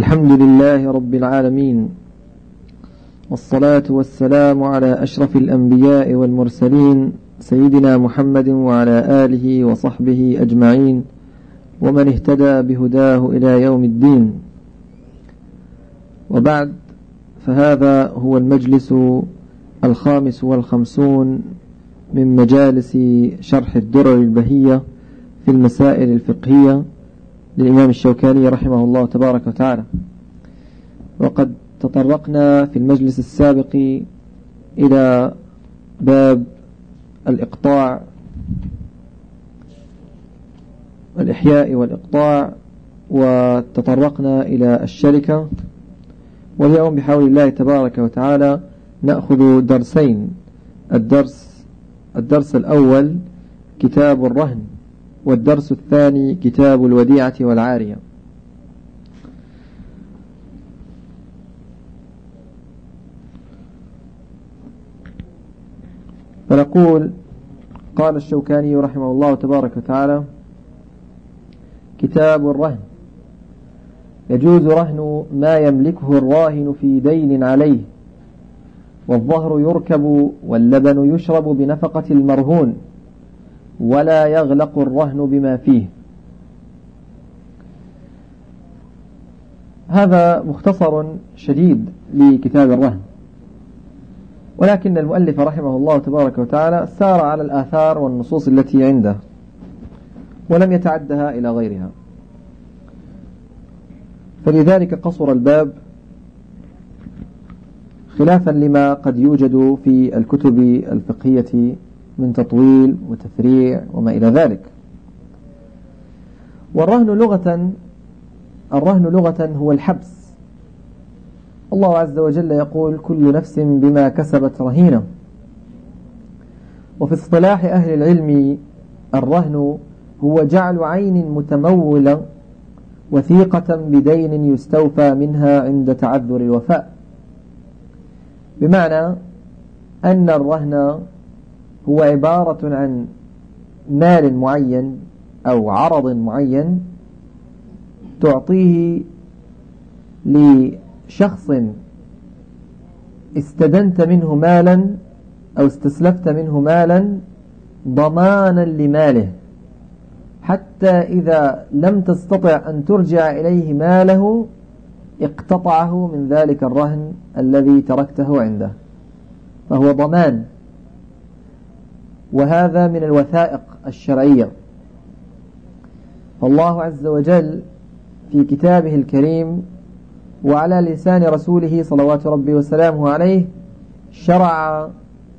الحمد لله رب العالمين والصلاة والسلام على أشرف الأنبياء والمرسلين سيدنا محمد وعلى آله وصحبه أجمعين ومن اهتدى بهداه إلى يوم الدين وبعد فهذا هو المجلس الخامس والخمسون من مجالس شرح الدرر البهية في المسائل الفقهية للإمام الشوكاني رحمه الله تبارك وتعالى. وقد تطرقنا في المجلس السابق إلى باب الإقطاع الإحياء والإقطاع وتطرقنا إلى الشركة. واليوم بحول الله تبارك وتعالى نأخذ درسين. الدرس الدرس الأول كتاب الرهن. والدرس الثاني كتاب الوديعة والعارية. فنقول قال الشوكاني رحمه الله تبارك وتعالى كتاب الرهن. يجوز رهن ما يملكه الراهن في دين عليه والظهر يركب واللبن يشرب بنفقة المرهون. ولا يغلق الرهن بما فيه. هذا مختصر شديد لكتاب الرهن. ولكن المؤلف رحمه الله تبارك وتعالى سار على الآثار والنصوص التي عنده ولم يتعدها إلى غيرها. فلذلك قصر الباب خلافا لما قد يوجد في الكتب الفقهية من تطويل وتفريع وما إلى ذلك. والرهن لغة الرهن لغة هو الحبس. الله عز وجل يقول كل نفس بما كسبت رهينة. وفي اصطلاح أهل العلم الرهن هو جعل عين متمولة وثيقة بدين يستوفى منها عند تعذر الوفاء. بمعنى أن الرهن هو عبارة عن مال معين أو عرض معين تعطيه لشخص استدنت منه مالا أو استسلفت منه مالا ضمانا لماله حتى إذا لم تستطع أن ترجع إليه ماله اقتطعه من ذلك الرهن الذي تركته عنده فهو ضمان. وهذا من الوثائق الشرعية. فالله عز وجل في كتابه الكريم وعلى لسان رسوله صلوات ربي وسلامه عليه شرع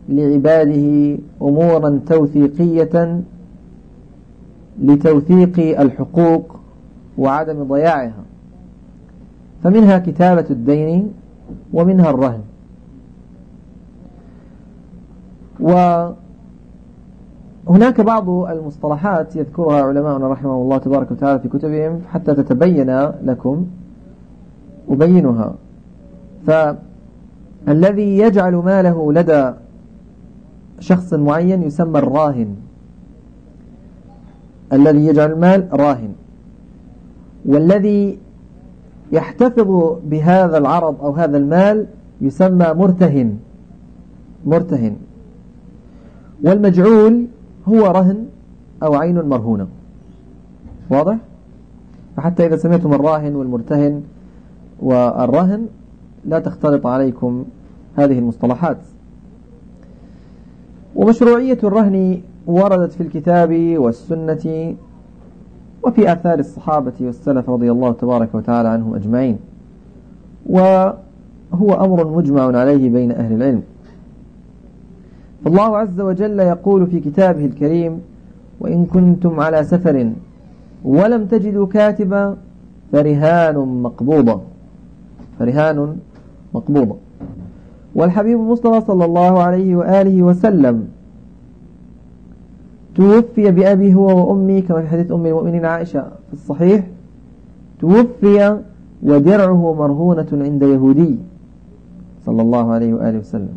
لعباده أمورا توثيقية لتوثيق الحقوق وعدم ضياعها. فمنها كتابة الدين ومنها الرهن. وهناك بعض المصطلحات يذكرها علماؤنا رحمه الله تبارك وتعالى في كتبهم حتى تتبين لكم أبينها. فالذي يجعل ماله لدى شخص معين يسمى الراهن. الذي يجعل المال راهن. والذي يحتفظ بهذا العرض أو هذا المال يسمى مرتهن. مرتهن. والمجعول هو رهن أو عين مرهونة. واضح؟ فحتى إذا سمعتم الراهن والمرتهن والرهن لا تختلط عليكم هذه المصطلحات. ومشروعية الرهن وردت في الكتاب والسنة وفي آثار الصحابة والسلف رضي الله تبارك وتعالى عنهم أجمعين. وهو أمر مجمع عليه بين أهل العلم. فالله عز وجل يقول في كتابه الكريم وإن كنتم على سفر ولم تجدوا كاتبا فرهان مقبوضة. فرهان مقبوضة. والحبيب المصطفى صلى الله عليه وآله وسلم توفي بأبي هو وأمي كما في حديث أم المؤمنين عائشة في الصحيح توفي ودرعه مرهونة عند يهودي صلى الله عليه وآله وسلم.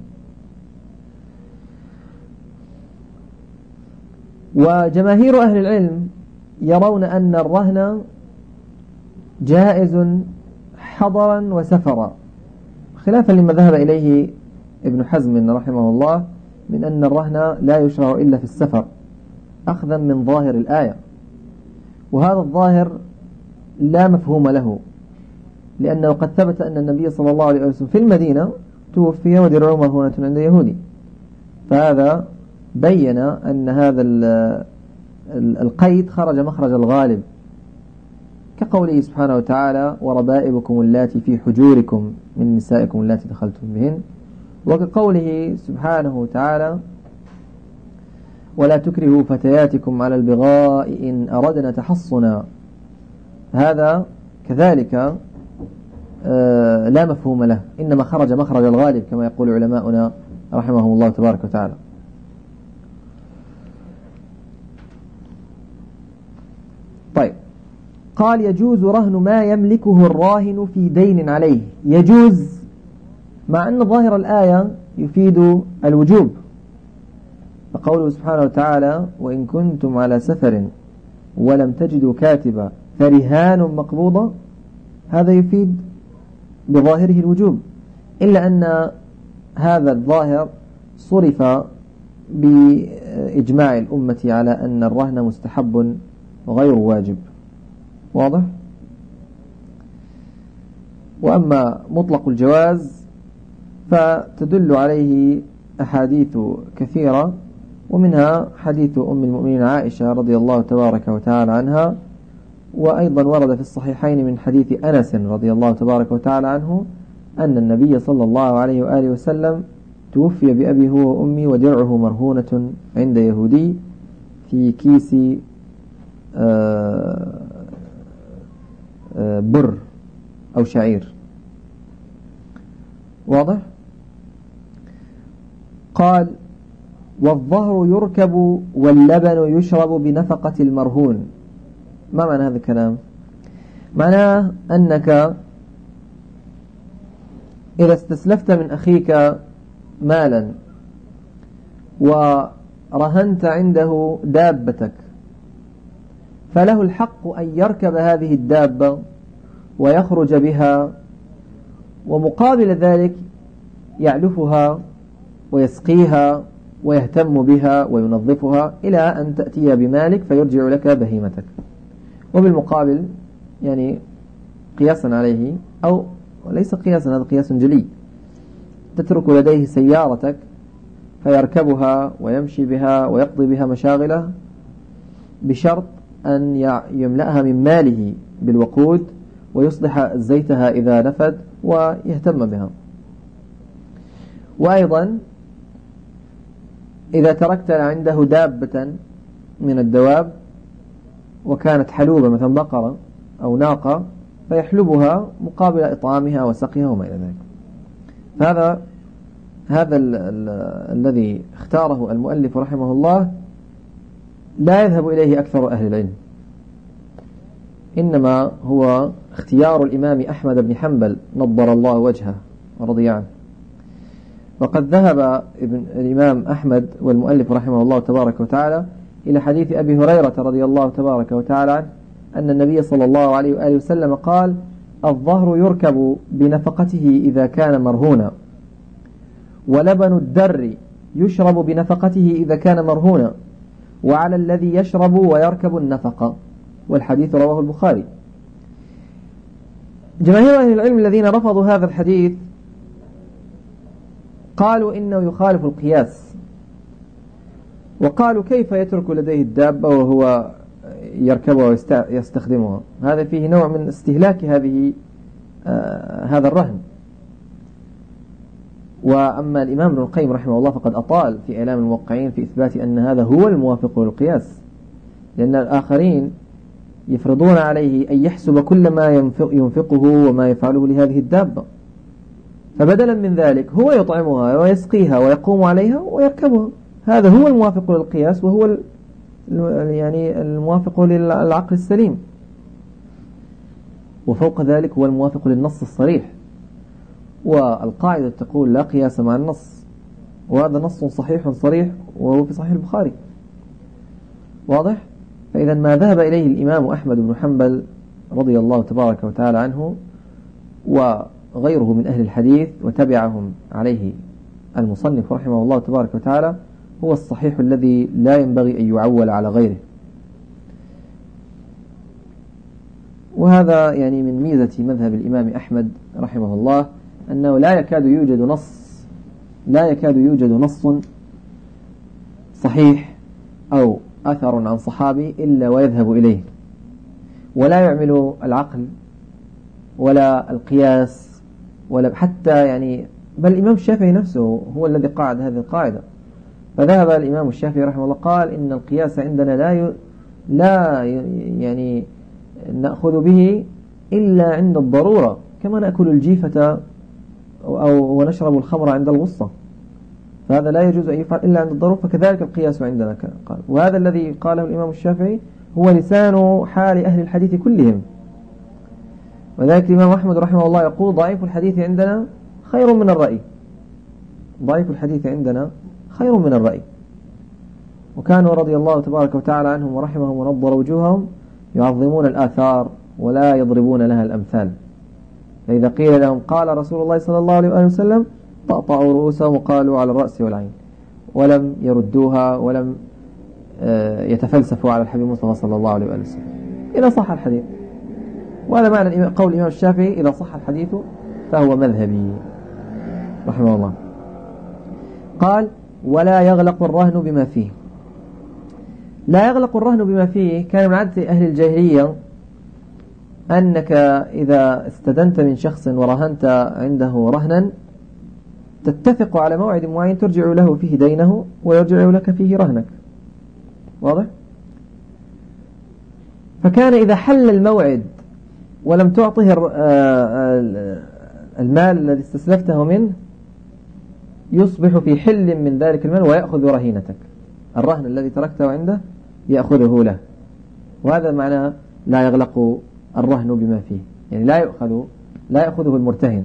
وجماهير أهل العلم يرون أن الرهن جائز حضرا وسفرا. خلافا لما ذهب إليه ابن حزم رحمه الله من أن الرهن لا يشرع إلا في السفر أخذا من ظاهر الآية. وهذا الظاهر لا مفهوم له لأنه قد ثبت أن النبي صلى الله عليه وسلم في المدينة توفي ودرعه مرهونة عند يهودي فهذا بين أن هذا القيد خرج مخرج الغالب. كقوله سبحانه وتعالى وربائبكم اللاتي في حجوركم من نسائكم اللاتي دخلتم بهن وكقوله سبحانه وتعالى ولا تكرهوا فتياتكم على البغاء إن أردنا تحصنا هذا كذلك آه، لا مفهوم له. إنما خرج مخرج الغالب كما يقول علماؤنا رحمهم الله تبارك وتعالى. طيب. قال يجوز رهن ما يملكه الراهن في دين عليه. يجوز مع أن ظاهر الآية يفيد الوجوب. فقوله سبحانه وتعالى وإن كنتم على سفر ولم تجدوا كاتبا فرهان مقبوضة هذا يفيد بظاهره الوجوب. إلا أن هذا الظاهر صرف بإجماع الأمة على أن الرهن مستحب غير واجب. واضح؟ وأما مطلق الجواز فتدل عليه أحاديث كثيرة ومنها حديث أم المؤمنين عائشة رضي الله تبارك وتعالى عنها وأيضا ورد في الصحيحين من حديث أنس رضي الله تبارك وتعالى عنه أن النبي صلى الله عليه وآله وسلم توفي بأبي هو وأمي ودرعه مرهونة عند يهودي في كيس بر أو شعير. واضح؟ قال والظهر يركب واللبن يشرب بنفقة المرهون. ما معنى هذا الكلام؟ معناه أنك إذا استسلفت من أخيك مالا ورهنت عنده دابتك فله الحق أن يركب هذه الدابة ويخرج بها ومقابل ذلك يعلفها ويسقيها ويهتم بها وينظفها إلى أن تأتي بمالك فيرجع لك بهيمتك. وبالمقابل يعني قياسا عليه أو ليس قياسا هذا قياس جلي. تترك لديه سيارتك فيركبها ويمشي بها ويقضي بها مشاغله بشرط أن يملأها من ماله بالوقود ويصلح زيتها إذا نفد ويهتم بها. وأيضا إذا تركت عنده دابة من الدواب وكانت حلوبة مثلا بقرة أو ناقة فيحلبها مقابل إطعامها وسقيها وما إلى ذلك. فهذا هذا ال ال الذي اختاره المؤلف رحمه الله لا يذهب إليه أكثر أهل العلم. إنما هو اختيار الإمام أحمد بن حنبل نضر الله وجهه ورضي عنه. وقد ذهب ابن الإمام أحمد والمؤلف رحمه الله تبارك وتعالى إلى حديث أبي هريرة رضي الله تبارك وتعالى عنه أن النبي صلى الله عليه وآله وسلم قال الظهر يركب بنفقته إذا كان مرهونا ولبن الدر يشرب بنفقته إذا كان مرهونا. وعلى الذي يشرب ويركب النفقة والحديث رواه البخاري. جماهير أهل العلم الذين رفضوا هذا الحديث قالوا إنه يخالف القياس. وقالوا كيف يترك لديه الدابة وهو يركبها ويستخدمها هذا فيه نوع من استهلاك هذه آه هذا الرهن. وأما الإمام ابن القيم رحمه الله فقد أطال في إعلام الموقعين في إثبات أن هذا هو الموافق للقياس لأن الآخرين يفرضون عليه أن يحسب كل ما ينفقه وما يفعله لهذه الدابة. فبدلا من ذلك هو يطعمها ويسقيها ويقوم عليها ويركبها. هذا هو الموافق للقياس وهو يعني الموافق للعقل السليم. وفوق ذلك هو الموافق للنص الصريح. والقاعدة تقول لا قياس مع النص وهذا نص صحيح صريح وهو في صحيح البخاري. واضح؟ فإذا ما ذهب إليه الإمام أحمد بن حنبل رضي الله تبارك وتعالى عنه وغيره من أهل الحديث وتبعهم عليه المصنف رحمه الله تبارك وتعالى هو الصحيح الذي لا ينبغي أن يعول على غيره. وهذا يعني من ميزة مذهب الإمام أحمد رحمه الله أنه لا يكاد يوجد نص لا يكاد يوجد نص صحيح أو أثر عن صحابي إلا ويذهب إليه. ولا يعمل العقل ولا القياس ولا حتى يعني بل الإمام الشافعي نفسه هو الذي قاعد هذه القاعدة. فذهب الإمام الشافعي رحمه الله قال إن القياس عندنا لا ي... لا يعني نأخذ به إلا عند الضرورة كما نأكل الجيفة أو ونشرب الخمر عند الغصة. فهذا لا يجوز أن يفعل إلا عند الضرورة فكذلك القياس عندنا قال. وهذا الذي قاله الإمام الشافعي هو لسان حال أهل الحديث كلهم. وذلك الإمام أحمد رحمه الله يقول ضعيف الحديث عندنا خير من الرأي. ضعيف الحديث عندنا خير من الرأي. وكانوا رضي الله تبارك وتعالى عنهم ورحمهم ونظر وجوههم يعظمون الآثار ولا يضربون لها الأمثال. فإذا قيل لهم قال رسول الله صلى الله عليه وسلم طأطأوا رؤوسهم وقالوا على الرأس والعين. ولم يردوها ولم آه، يتفلسفوا على الحبيب المصطفى صلى الله عليه وسلم. إذا صح الحديث. وهذا معنى قول الإمام الشافعي إذا صح الحديث فهو مذهبي رحمه الله. قال ولا يغلق الرهن بما فيه. لا يغلق الرهن بما فيه كان من عادة أهل الجاهلية أنك إذا استدنت من شخص ورهنت عنده رهنا تتفق على موعد معين ترجع له فيه دينه ويرجع لك فيه رهنك. واضح؟ فكان إذا حل الموعد ولم تعطه آه، آه، المال الذي استسلفته منه يصبح في حل من ذلك المال ويأخذ رهينتك. الرهن الذي تركته عنده يأخذه له. وهذا معناه لا يغلق الرهن بما فيه. يعني لا يأخذ لا يأخذه المرتهن.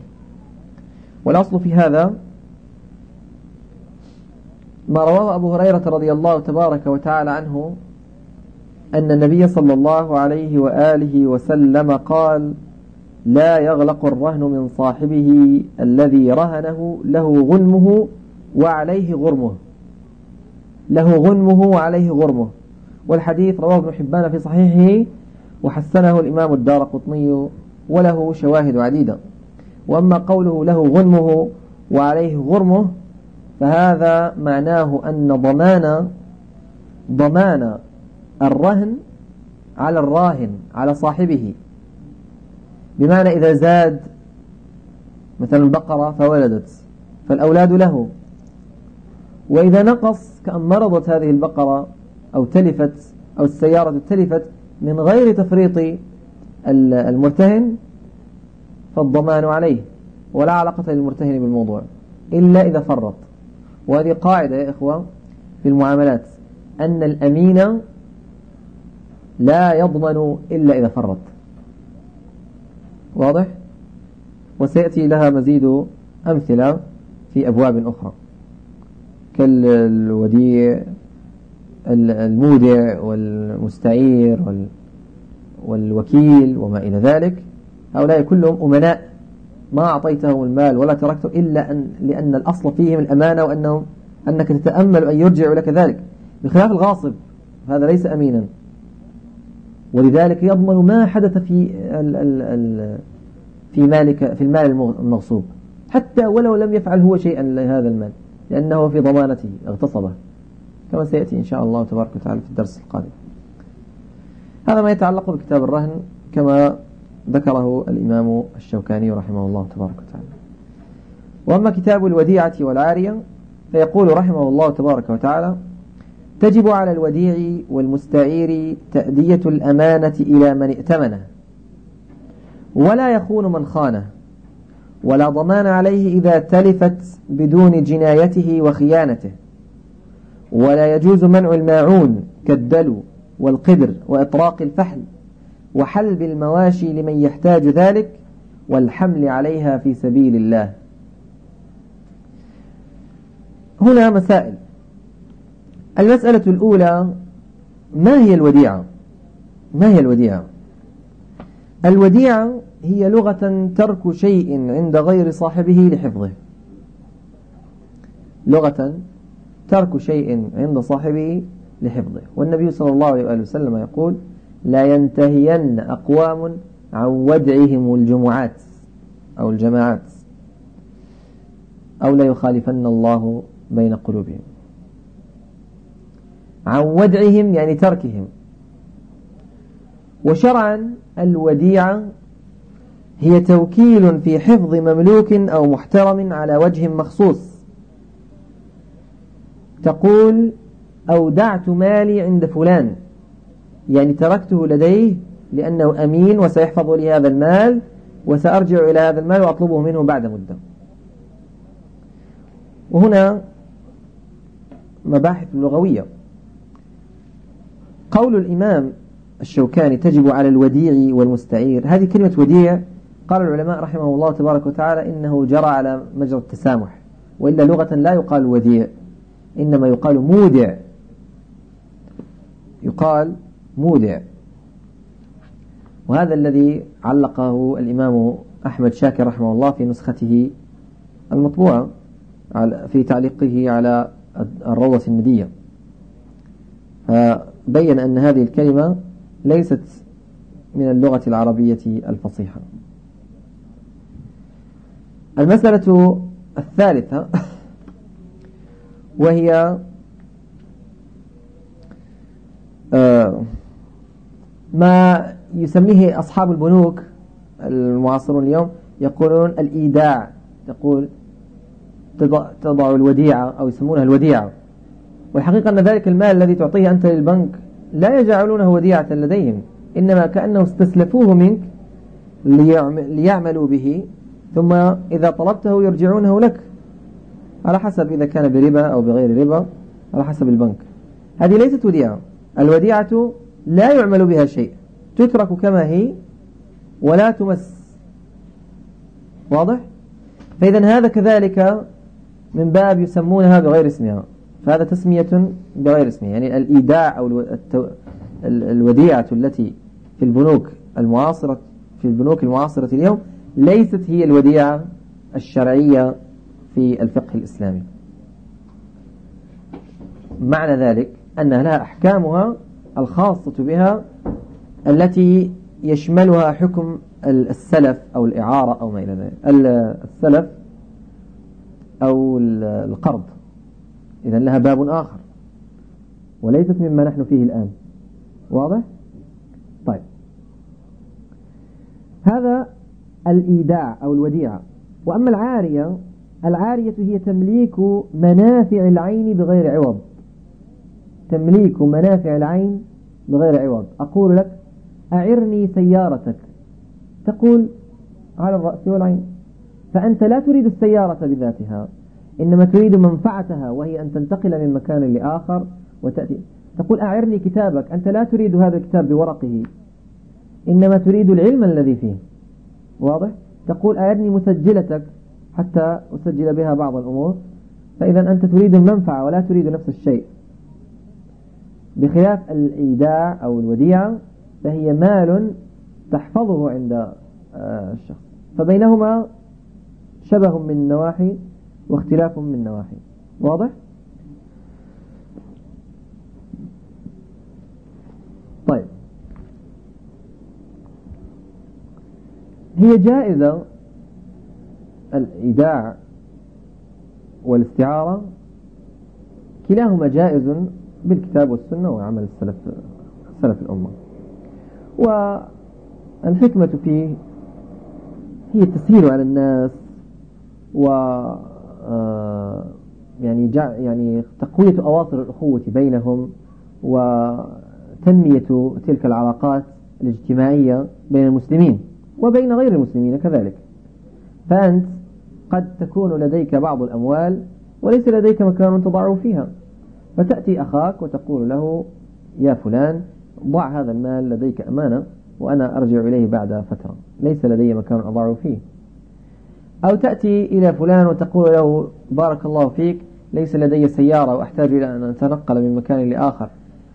والأصل في هذا ما رواه أبو هريرة رضي الله تبارك وتعالى عنه أن النبي صلى الله عليه وآله وسلم قال لا يغلق الرهن من صاحبه الذي رهنه له غنمه وعليه غرمه. له غنمه وعليه غرمه. والحديث رواه ابن حبان في صحيحه وحسنه الإمام الدار قطني وله شواهد عديدة. وأما قوله له غنمه وعليه غرمه فهذا معناه أن ضمان ضمان الرهن على الراهن على صاحبه. بمعنى إذا زاد مثلا البقرة فولدت فالأولاد له. وإذا نقص كأن مرضت هذه البقرة أو تلفت أو السيارة تلفت من غير تفريط المرتهن فالضمان عليه ولا علاقة للمرتهن بالموضوع إلا إذا فرط. وهذه قاعدة يا إخوة في المعاملات أن الأمين لا يضمن إلا إذا فرط. واضح؟ وسيأتي لها مزيد أمثلة في أبواب أخرى. كالوديع المودع والمستعير والوكيل وما إلى ذلك. هؤلاء كلهم أمناء. ما أعطيتهم المال ولا تركته إلا أن لأن الأصل فيهم الأمانة وأنهم أنك تتأمل أن يرجع لك ذلك. بخلاف الغاصب هذا ليس أمينا. ولذلك يضمن ما حدث في ال ال ال في مالك في المال المغصوب. حتى ولو لم يفعل هو شيئا لهذا المال لأنه في ضمانته اغتصبه. كما سيأتي إن شاء الله تبارك وتعالى في الدرس القادم. هذا ما يتعلق بكتاب الرهن كما ذكره الإمام الشوكاني رحمه الله تبارك وتعالى. وأما كتاب الوديعة والعارية فيقول رحمه الله تبارك وتعالى تجب على الوديع والمستعير تأدية الأمانة إلى من ائتمنه. ولا يخون من خانه. ولا ضمان عليه إذا تلفت بدون جنايته وخيانته. ولا يجوز منع الماعون كالدلو والقدر وإطراق الفحل وحلب المواشي لمن يحتاج ذلك والحمل عليها في سبيل الله. هنا مسائل. المسألة الأولى ما هي الوديعة؟ ما هي الوديعة؟ الوديعة هي لغة ترك شيء عند غير صاحبه لحفظه. لغة ترك شيء عند صاحبه لحفظه. والنبي صلى الله عليه وآله وسلم يقول لا ينتهين أقوام عن ودعهم الجمعات أو الجماعات أو لا يخالفن الله بين قلوبهم. عن ودعهم يعني تركهم. وشرعا الوديعة هي توكيل في حفظ مملوك أو محترم على وجه مخصوص. تقول أودعت مالي عند فلان. يعني تركته لديه لأنه أمين وسيحفظ لي هذا المال وسأرجع إلى هذا المال وأطلبه منه بعد مدة. وهنا مباحث لغوية. قول الإمام الشوكاني تجب على الوديع والمستعير. هذه كلمة وديع. قال العلماء رحمه الله تبارك وتعالى إنه جرى على مجرى التسامح وإلا لغة لا يقال وديع. إنما يقال مودع. يقال مودع. وهذا الذي علقه الإمام أحمد شاكر رحمه الله في نسخته المطبوعة في تعليقه على الروضة الندية. فبين أن هذه الكلمة ليست من اللغة العربية الفصيحة. المسألة الثالثة وهي آه، ما يسميه أصحاب البنوك المعاصرون اليوم يقولون الإيداع تقول تضع الوديعة أو يسمونها الوديعة. والحقيقة أن ذلك المال الذي تعطيه أنت للبنك لا يجعلونه وديعة لديهم إنما كأنه استسلفوه منك ليعملوا به ثم إذا طلبته يرجعونه لك. على حسب إذا كان بربا أو بغير ربا على حسب البنك. هذه ليست وديعة. الوديعة لا يعمل بها شيء. تترك كما هي ولا تمس. واضح؟ فإذا هذا كذلك من باب يسمونها بغير اسمها. فهذا تسمية بغير اسمها. يعني الإيداع أو الوديعة التي في البنوك المعاصرة في البنوك المعاصرة اليوم ليست هي الوديعة الشرعية في الفقه الإسلامي. معنى ذلك أن لها أحكامها الخاصة بها التي يشملها حكم السلف أو الإعارة أو ما إلى ذلك. السلف أو القرض. إذا لها باب آخر. وليست مما نحن فيه الآن. واضح؟ طيب. هذا الإيداع أو الوديعة. وأما العارية العارية هي تمليك منافع العين بغير عوض. تمليك منافع العين بغير عوض. أقول لك أعرني سيارتك. تقول على الرأس والعين. فأنت لا تريد السيارة بذاتها إنما تريد منفعتها وهي أن تنتقل من مكان لآخر وتأتي. تقول أعرني كتابك. أنت لا تريد هذا الكتاب بورقه إنما تريد العلم الذي فيه. واضح؟ تقول أعرني مسجلتك. حتى أسجل بها بعض الأمور. فإذا أنت تريد المنفعة ولا تريد نفس الشيء. بخلاف الإيداع أو الوديعة فهي مال تحفظه عند آه، الشخص. فبينهما شبه من النواحي واختلاف من النواحي واضح؟ طيب. هي جائزة الإيداع والاستعارة كلاهما جائز بالكتاب والسنة وعمل السلف سلف الأمة. والحكمة فيه هي التسهيل على الناس و آه، يعني يعني تقوية أواصر الأخوة بينهم وتنمية تلك العلاقات الاجتماعية بين المسلمين وبين غير المسلمين كذلك. فأنت قد تكون لديك بعض الأموال وليس لديك مكان تضعه فيها. فتأتي أخاك وتقول له يا فلان ضع هذا المال لديك أمانة وأنا أرجع إليه بعد فترة. ليس لدي مكان أضعه فيه. أو تأتي إلى فلان وتقول له بارك الله فيك ليس لدي سيارة وأحتاج إلى أن أتنقل من مكان لآخر.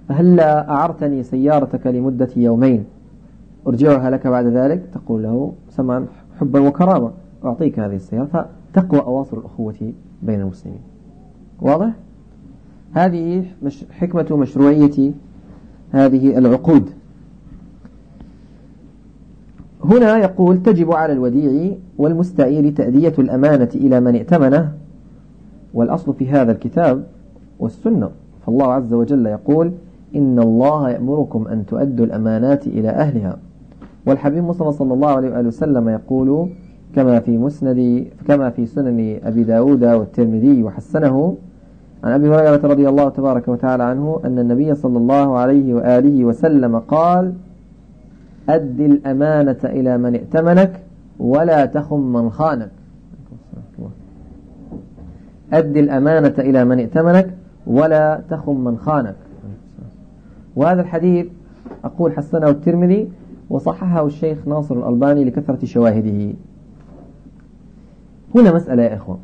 فهل أعرتني سيارتك لمدة يومين. أرجعها لك بعد ذلك. تقول له سمعا حبا وكرامة أعطيك هذه السيارة. فتقوى أواصر الأخوة بين المسلمين. واضح؟ هذه مش حكمة مشروعية هذه العقود. هنا يقول تجب على الوديع والمستعير تأدية الأمانة إلى من ائتمنه. والأصل في هذا الكتاب والسنة. فالله عز وجل يقول إن الله يأمركم أن تؤدوا الأمانات إلى أهلها. والحبيب مصطفى صلى الله عليه وآله وسلم يقول كما في مسند كما في سنن أبي داود والترمذي وحسنه. عن أبي هريرة رضي الله تبارك وتعالى عنه أن النبي صلى الله عليه وآله وسلم قال أد الأمانة إلى من ائتمنك ولا تخم من خانك. أد الأمانة إلى من ائتمنك ولا تخم من خانك. وهذا الحديث أقول حسنه الترمذي وصححه الشيخ ناصر الألباني لكثرة شواهده. هنا مسألة يا إخوة.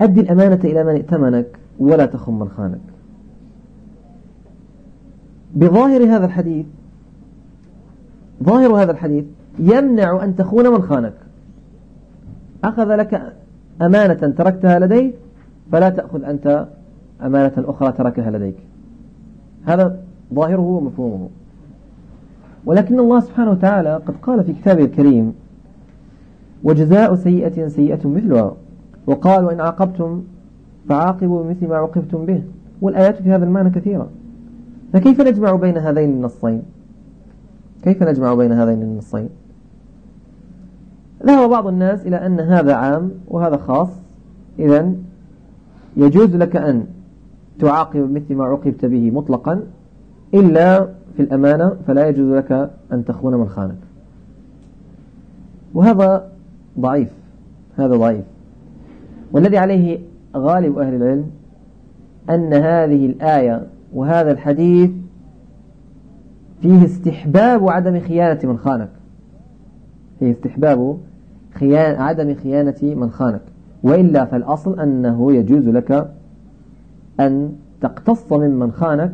أد الأمانة إلى من ائتمنك ولا تخم من خانك. بظاهر هذا الحديث ظاهر هذا الحديث يمنع أن تخون من خانك. أخذ لك أمانة تركتها لديه فلا تأخذ أنت أمانة أخرى تركها لديك. هذا ظاهره ومفهومه. ولكن الله سبحانه وتعالى قد قال في كتابه الكريم وجزاء سيئة سيئة مثلها. وقال وإن عاقبتم فعاقبوا بمثل ما عوقبتم به. والآيات في هذا المعنى كثيرة. فكيف نجمع بين هذين النصين؟ كيف نجمع بين هذين النصين؟ ذهب بعض الناس إلى أن هذا عام وهذا خاص. إذا يجوز لك أن تعاقب مثل ما عوقبت به مطلقا. إلا في الأمانة فلا يجوز لك أن تخون من خانك. وهذا ضعيف. هذا ضعيف. والذي عليه غالب أهل العلم أن هذه الآية وهذا الحديث فيه استحباب عدم خيانة من خانك. فيه استحباب خيان عدم خيانة من خانك. وإلا فالأصل أنه يجوز لك أن تقتص ممن خانك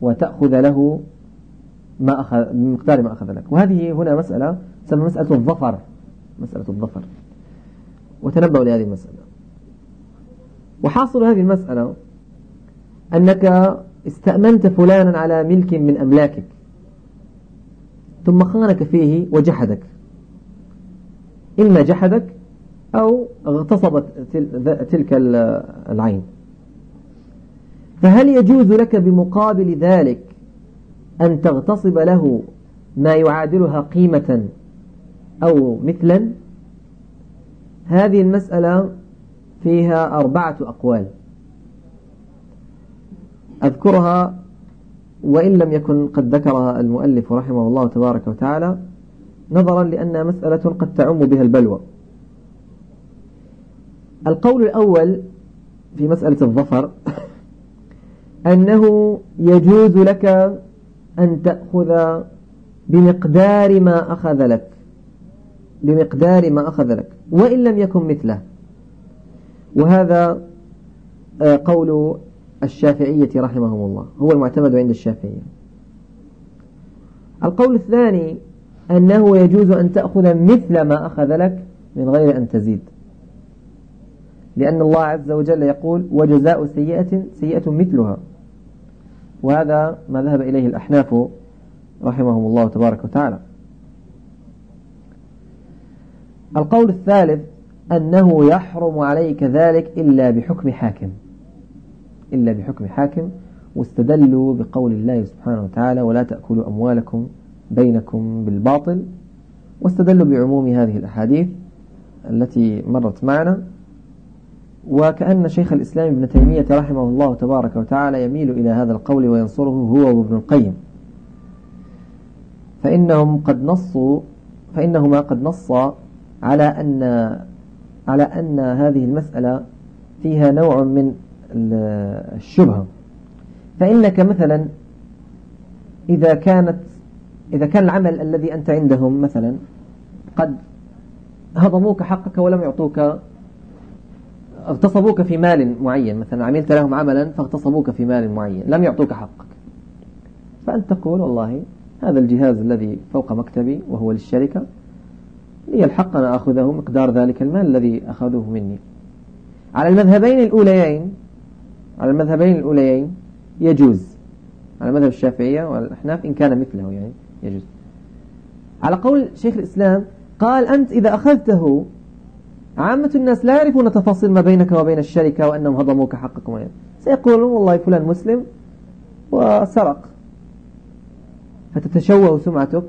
وتأخذ له ما أخذ بمقدار ما أخذ لك. وهذه هنا مسألة تسمى مسألة الظفر. مسألة الظفر. وتنبأوا لهذه المسألة. وحاصل هذه المسألة أنك استأمنت فلانا على ملك من أملاكك ثم خانك فيه وجحدك. إما جحدك أو اغتصبت تلك العين. فهل يجوز لك بمقابل ذلك أن تغتصب له ما يعادلها قيمة أو مثلا هذه المسألة فيها أربعة أقوال. أذكرها وإن لم يكن قد ذكرها المؤلف رحمه الله تبارك وتعالى نظرا لأنها مسألة قد تعم بها البلوى. القول الأول في مسألة الظفر أنه يجوز لك أن تأخذ بمقدار ما أخذ لك. بمقدار ما أخذ لك وإن لم يكن مثله. وهذا آه، قول الشافعية رحمهم الله هو المعتمد عند الشافعية. القول الثاني أنه يجوز أن تأخذ مثل ما أخذ لك من غير أن تزيد. لأن الله عز وجل يقول وجزاء سيئة سيئة مثلها. وهذا ما ذهب إليه الأحناف رحمهم الله تبارك وتعالى. القول الثالث أنه يحرم عليك ذلك إلا بحكم حاكم. إلا بحكم حاكم. واستدلوا بقول الله سبحانه وتعالى ولا تأكلوا أموالكم بينكم بالباطل. واستدلوا بعموم هذه الأحاديث التي مرت معنا. وكأن شيخ الإسلام ابن تيمية رحمه الله تبارك وتعالى يميل إلى هذا القول وينصره هو وابن القيم. فإنهم قد نصوا فإنهما قد نصا على أن على أن هذه المسألة فيها نوع من الشبهة. فإنك مثلا إذا كانت إذا كان العمل الذي أنت عندهم مثلا قد هضموك حقك ولم يعطوك اغتصبوك في مال معين مثلا عملت لهم عملا فاغتصبوك في مال معين لم يعطوك حقك. فأنت تقول والله هذا الجهاز الذي فوق مكتبي وهو للشركة لي الحق أن أخذه مقدار ذلك المال الذي أخذوه مني. على المذهبين الأوليين على المذهبين الأوليين يجوز. على مذهب الشافعية والأحناف إن كان مثله يعني يجوز. على قول شيخ الإسلام قال أنت إذا أخذته عامة الناس لا يعرفون تفاصيل ما بينك وبين الشركة وأنهم هضموك حقكم. يعني. سيقولون والله فلان مسلم وسرق. فتتشوه سمعتك.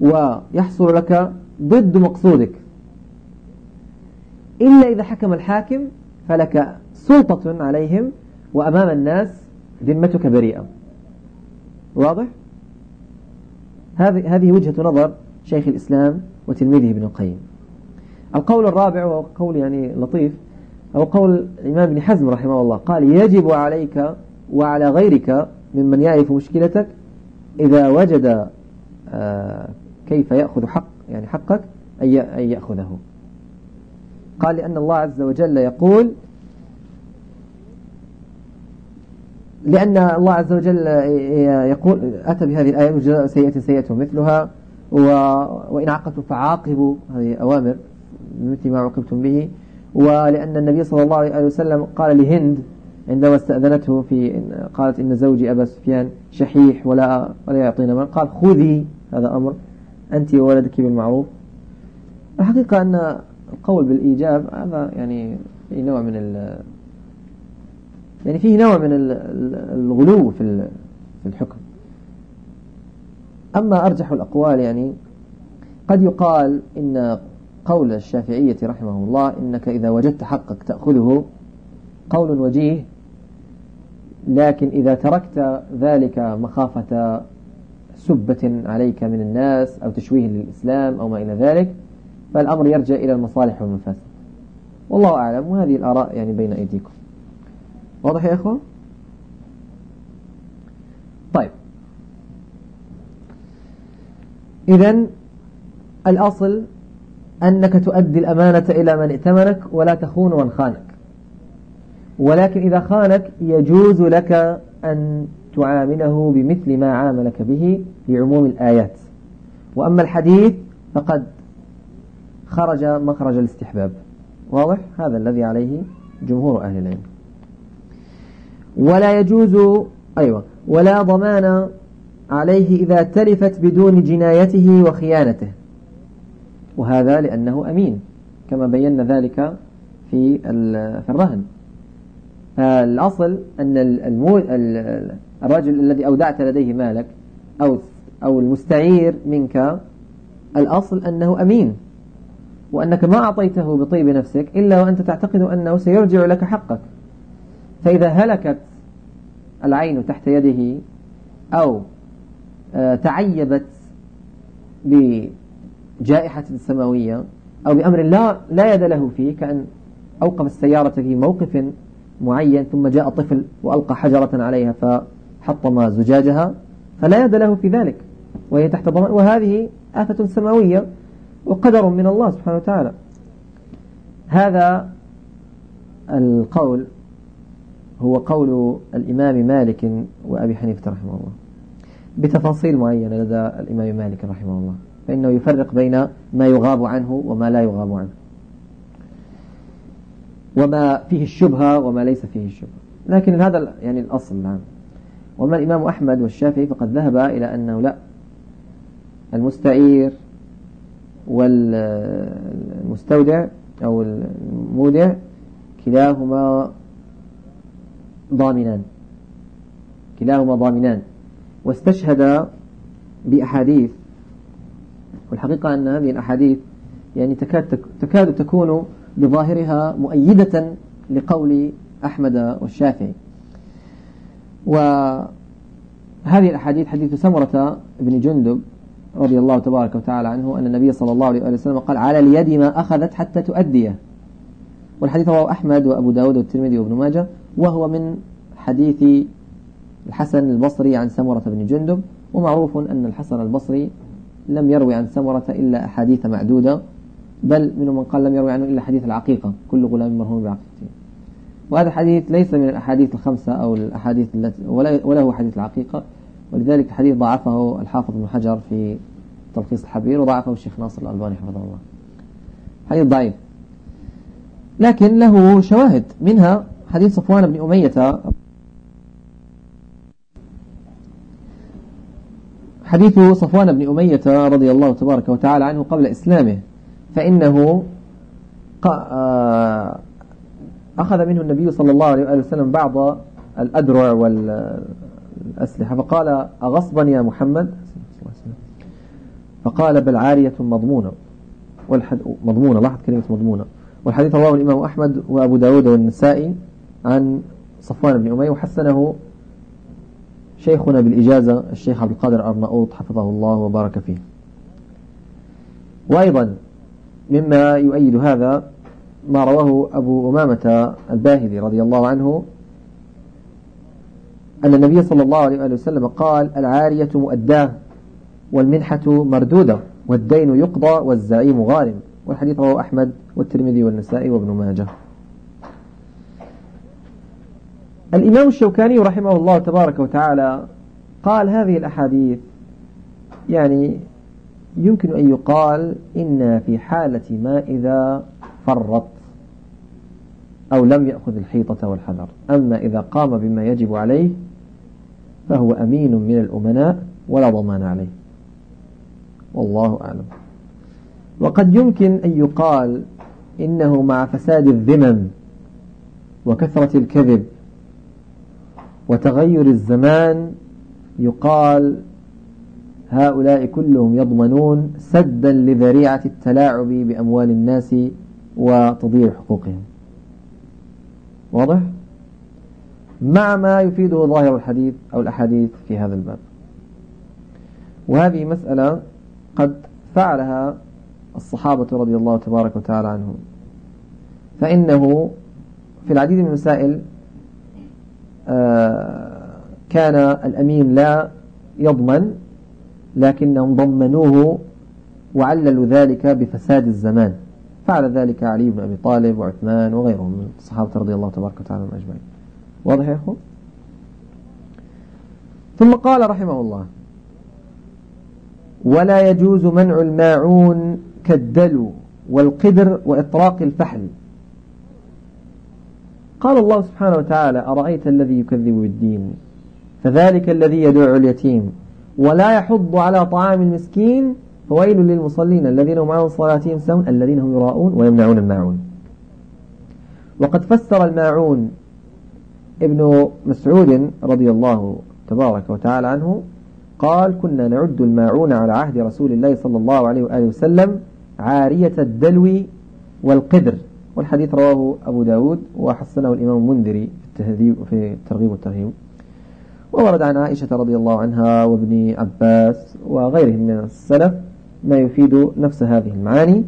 ويحصل لك ضد مقصودك. إلا إذا حكم الحاكم فلك سلطة عليهم وأمام الناس ذمتك بريئة. واضح؟ هذه وجهة نظر شيخ الإسلام وتلميذه ابن القيم. القول الرابع وهو قول يعني لطيف أو قول الإمام ابن حزم رحمه الله قال يجب عليك وعلى غيرك ممن يعرف مشكلتك إذا وجد آه، كيف يأخذ حق يعني حقك أن يأخذه. قال لأن الله عز وجل يقول لأن الله عز وجل يقول أتى بهذه الآية وجزاء سيئة سيئة مثلها وإن عاقبتم فعاقبوا هذه أوامر مثل ما عوقبتم به ولأن النبي صلى الله عليه وسلم قال لهند عندما استأذنته في قالت إن زوجي أبا سفيان شحيح ولا ولا يعطينا مال قال خذي هذا أمر. أنت وولدك بالمعروف. الحقيقة أن القول بالإيجاب هذا يعني في نوع من ال يعني فيه نوع من الغلو في الحكم. أما أرجح الأقوال يعني قد يقال إن قول الشافعية رحمه الله إنك إذا وجدت حقك تأخذه قول وجيه لكن إذا تركت ذلك مخافة سبة عليك من الناس أو تشويه للإسلام أو ما إلى ذلك فالأمر يرجع إلى المصالح والمفاسد. والله أعلم وهذه الآراء يعني بين أيديكم. واضح يا إخوة؟ طيب. إذا الأصل أنك تؤدي الأمانة إلى من ائتمنك ولا تخون من خانك. ولكن إذا خانك يجوز لك أن تعامله بمثل ما عاملك به لعموم الآيات. وأما الحديث فقد خرج مخرج الاستحباب. واضح؟ هذا الذي عليه جمهور أهل العلم. ولا يجوز أيوة ولا ضمان عليه إذا تلفت بدون جنايته وخيانته. وهذا لأنه أمين كما بينا ذلك في في الرهن. فالأصل أن الرجل الذي أودعت لديه مالك أو أو المستعير منك الأصل أنه أمين وأنك ما أعطيته بطيب نفسك إلا وأنت تعتقد أنه سيرجع لك حقك. فإذا هلكت العين تحت يده أو آه، تعيبت بجائحة سماوية أو بأمر لا, لا يد له فيه كأن أوقف السيارة في موقف معين ثم جاء طفل وألقى حجرة عليها فحطم زجاجها فلا يد له في ذلك وهي تحت ضمان وهذه آفة سماوية وقدر من الله سبحانه وتعالى. هذا القول هو قول الإمام مالك وأبي حنيفة رحمه الله. بتفاصيل معينة لدى الإمام مالك رحمه الله. فإنه يفرق بين ما يغاب عنه وما لا يغاب عنه. وما فيه الشبهة وما ليس فيه الشبهة. لكن هذا يعني الأصل العام. وما الإمام أحمد والشافعي فقد ذهب إلى أنه لا. المستعير والمستودع أو المودع كلاهما ضامنان. كلاهما ضامنان. واستشهد بأحاديث. والحقيقة أن هذه الأحاديث يعني تكاد, تكاد تكون بظاهرها مؤيدة لقول أحمد والشافعي. وهذه الأحاديث حديث سمرة بن جندب رضي الله تبارك وتعالى عنه أن النبي صلى الله عليه وسلم قال على اليد ما أخذت حتى تؤديه. والحديث رواه أحمد وأبو داود والترمذي وابن ماجه وهو من حديث الحسن البصري عن سمرة بن جندب ومعروف أن الحسن البصري لم يروي عن سمرة إلا أحاديث معدودة بل منهم من قال لم يروي عنه إلا حديث العقيقة كل غلام مرهون بعقيقته. وهذا الحديث ليس من الأحاديث الخمسة أو الأحاديث التي ولا, هو حديث العقيقة ولذلك الحديث ضعفه الحافظ بن حجر في تلخيص الحبير وضعفه الشيخ ناصر الألباني حفظه الله. حديث ضعيف. لكن له شواهد منها حديث صفوان بن أمية. حديث صفوان بن أمية رضي الله تبارك وتعالى عنه قبل إسلامه فإنه آه، أخذ منه النبي صلى الله عليه وسلم بعض الأدرع والأسلحة فقال أغصبا يا محمد؟ فقال بل عارية مضمونة. والحد مضمونة لاحظ كلمة مضمونة. والحديث رواه الإمام أحمد وأبو داود والنسائي عن صفوان بن أمية وحسنه شيخنا بالإجازة الشيخ عبد القادر أرناؤوط حفظه الله وبارك فيه. وأيضا مما يؤيد هذا ما رواه أبو أمامة الباهلي رضي الله عنه أن النبي صلى الله عليه وسلم قال العارية مؤداة والمنحة مردودة والدين يقضى والزعيم غارم والحديث رواه أحمد والترمذي والنسائي وابن ماجه. الإمام الشوكاني رحمه الله تبارك وتعالى قال هذه الأحاديث يعني يمكن أن يقال إن في حالة ما إذا فرط. أو لم يأخذ الحيطة والحذر. أما إذا قام بما يجب عليه فهو أمين من الأمناء ولا ضمان عليه. والله أعلم. وقد يمكن أن يقال إنه مع فساد الذمم وكثرة الكذب وتغير الزمان يقال هؤلاء كلهم يضمنون سدا لذريعة التلاعب بأموال الناس وتضييع حقوقهم. واضح؟ مع ما يفيده ظاهر الحديث أو الأحاديث في هذا الباب. وهذه مسألة قد فعلها الصحابة رضي الله تبارك وتعالى عنهم. فإنه في العديد من المسائل آه، كان الأمين لا يضمن لكنهم ضمنوه وعللوا ذلك بفساد الزمان. فعل ذلك علي بن أبي طالب وعثمان وغيرهم من الصحابة رضي الله تبارك وتعالى أجمعين. واضح يا أخو ثم قال رحمه الله ولا يجوز منع الماعون كالدلو والقدر وإطراق الفحل. قال الله سبحانه وتعالى أرأيت الذي يكذب بالدين؟ فذلك الذي يدعو اليتيم. ولا يحض على طعام المسكين فويل للمصلين الذين هم عن صلاتهم سون الذين هم يراءون ويمنعون الماعون. وقد فسر الماعون ابن مسعود رضي الله تبارك وتعالى عنه قال كنا نعد الماعون على عهد رسول الله صلى الله عليه وآله وسلم عارية الدلو والقدر. والحديث رواه أبو داود وحسنه الإمام المنذري في في الترغيب والترهيب. وورد عن عائشة رضي الله عنها وابن عباس وغيرهم من السلف ما يفيد نفس هذه المعاني.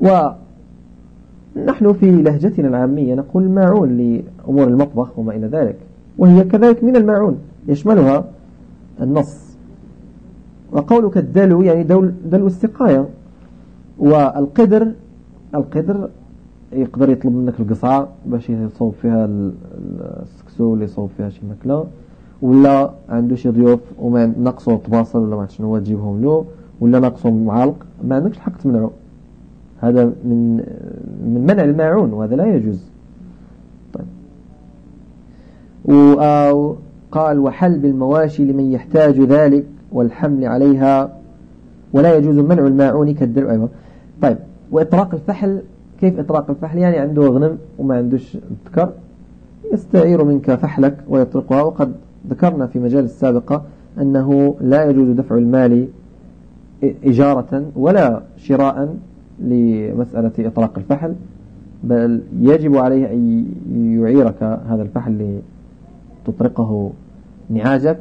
ونحن في لهجتنا العامية نقول ماعون لأمور المطبخ وما إلى ذلك وهي كذلك من الماعون يشملها النص. وقولك الدلو يعني دلو, السقاية. والقدر القدر يقدر يطلب منك القصعة باش يصوب فيها السكسو اللي يصوب فيها شي ماكلة ولا عنده شي ضيوف وما نقصوا طباصل ولا ما شنو تجيبهم له. ولا نقصوا معلق ما عندكش الحق تمنعه. هذا من من منع الماعون وهذا لا يجوز. طيب. وقال وحلب المواشي لمن يحتاج ذلك والحمل عليها ولا يجوز منع الماعون كالدرع أيضا. طيب. وإطراق الفحل كيف إطراق الفحل؟ يعني عنده غنم وما عندوش ذكر يستعير منك فحلك ويطرقها. وقد ذكرنا في مجال السابقة أنه لا يجوز دفع المال إجارة ولا شراء لمسألة إطراق الفحل بل يجب عليه أن يعيرك هذا الفحل لتطرقه نعاجك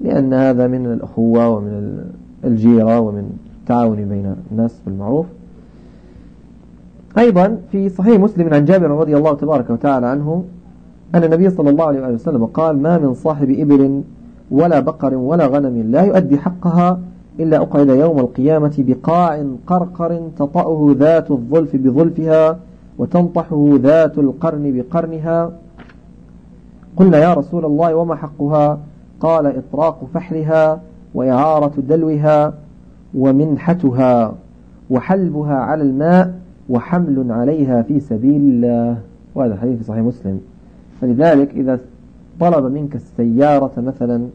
لأن هذا من الأخوة ومن الجيرة ومن التعاون بين الناس بالمعروف. أيضا في صحيح مسلم عن جابر رضي الله تبارك وتعالى عنه أن النبي صلى الله عليه وسلم قال ما من صاحب إبل ولا بقر ولا غنم لا يؤدي حقها إلا أقعد يوم القيامة بقاع قرقر تطأه ذات الظلف بظلفها وتنطحه ذات القرن بقرنها. قلنا يا رسول الله وما حقها؟ قال إطراق فحلها وإعارة دلوها ومنحتها وحلبها على الماء وحمل عليها في سبيل الله. وهذا الحديث في صحيح مسلم. فلذلك إذا طلب منك السيارة مثلا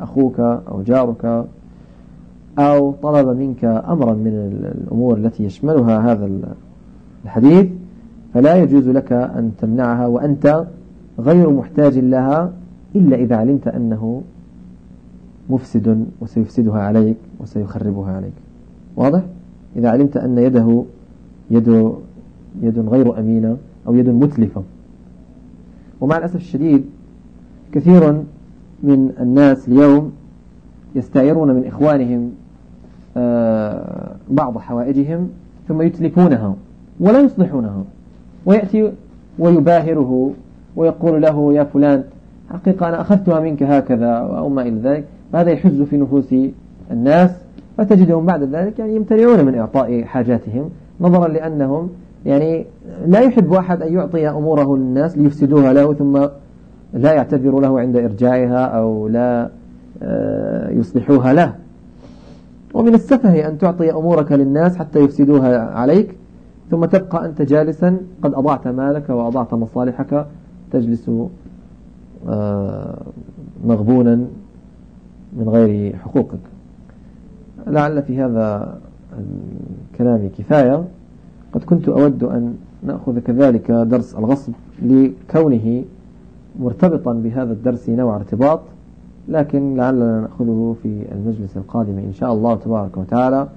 أخوك أو جارك أو طلب منك أمرا من الأمور التي يشملها هذا الحديث فلا يجوز لك أن تمنعها وأنت غير محتاج لها إلا إذا علمت أنه مفسد وسيفسدها عليك وسيخربها عليك واضح؟ إذا علمت أن يده يد يد غير أمينة أو يد متلفة ومع الأسف الشديد كثير من الناس اليوم يستعيرون من إخوانهم بعض حوائجهم ثم يتلفونها ولا يصلحونها ويأتي ويباهره ويقول له يا فلان حقيقة أنا أخذتها منك هكذا أو ما إلى ذلك. هذا يحز في نفوس الناس فتجدهم بعد ذلك يعني يمتنعون من إعطاء حاجاتهم نظرا لأنهم يعني لا يحب أحد أن يعطي أموره للناس ليفسدوها له ثم لا يعتذر له عند إرجاعها أو لا آه، يصلحوها له. ومن السفه أن تعطي أمورك للناس حتى يفسدوها عليك ثم تبقى أنت جالسا قد أضعت مالك وأضعت مصالحك تجلس آه، مغبونا من غير حقوقك. لعل في هذا الكلام كفاية. قد كنت أود أن نأخذ كذلك درس الغصب لكونه مرتبطا بهذا الدرس نوع ارتباط. لكن لعلنا نأخذه في المجلس القادم إن شاء الله تبارك وتعالى.